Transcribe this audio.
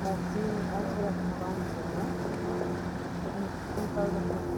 I've seen multiple combined.